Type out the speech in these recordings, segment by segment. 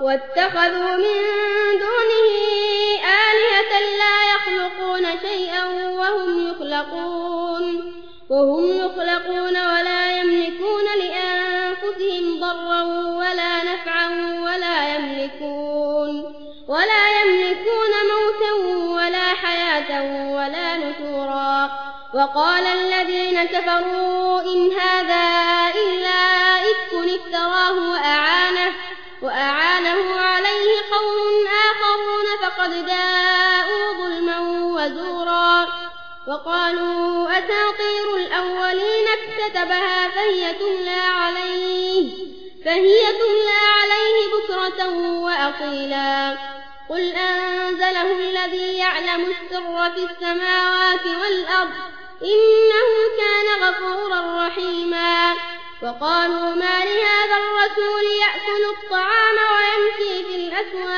واتخذوا من دونه آلهة لا يخلقون شيئا وهم يخلقون وهم يخلقون ولا يملكون لأنفسهم ضرا ولا نفعا ولا يملكون ولا يملكون موتا ولا حياة ولا نشورا. وقال الذين كفروا إن هذا إلا إفك افتراه وأعانه وأعانه فقد جاءوا ظلما وزورا وقالوا أساطير الأولين اكتتبها فهي تملى عليه فهي تملى عليه بكرة وأصيلا قل أنزله الذي يعلم السر في السماوات والأرض إنه كان غفورا رحيما وقالوا ما لهذا الرسول يأكل الطعام ويمشي في الأسواق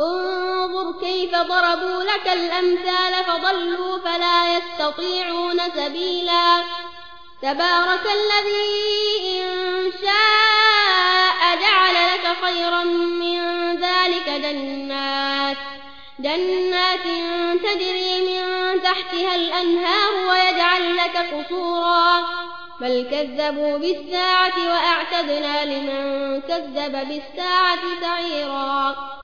انظر كيف ضربوا لك الأمثال فضلوا فلا يستطيعون سبيلا. تبارك الذي إن شاء جعل لك خيرا من ذلك جنات. جنات تجري من تحتها الأنهار ويجعل لك قصورا. بل كذبوا بالساعة وأعتدنا لمن كذب بالساعة سعيرا.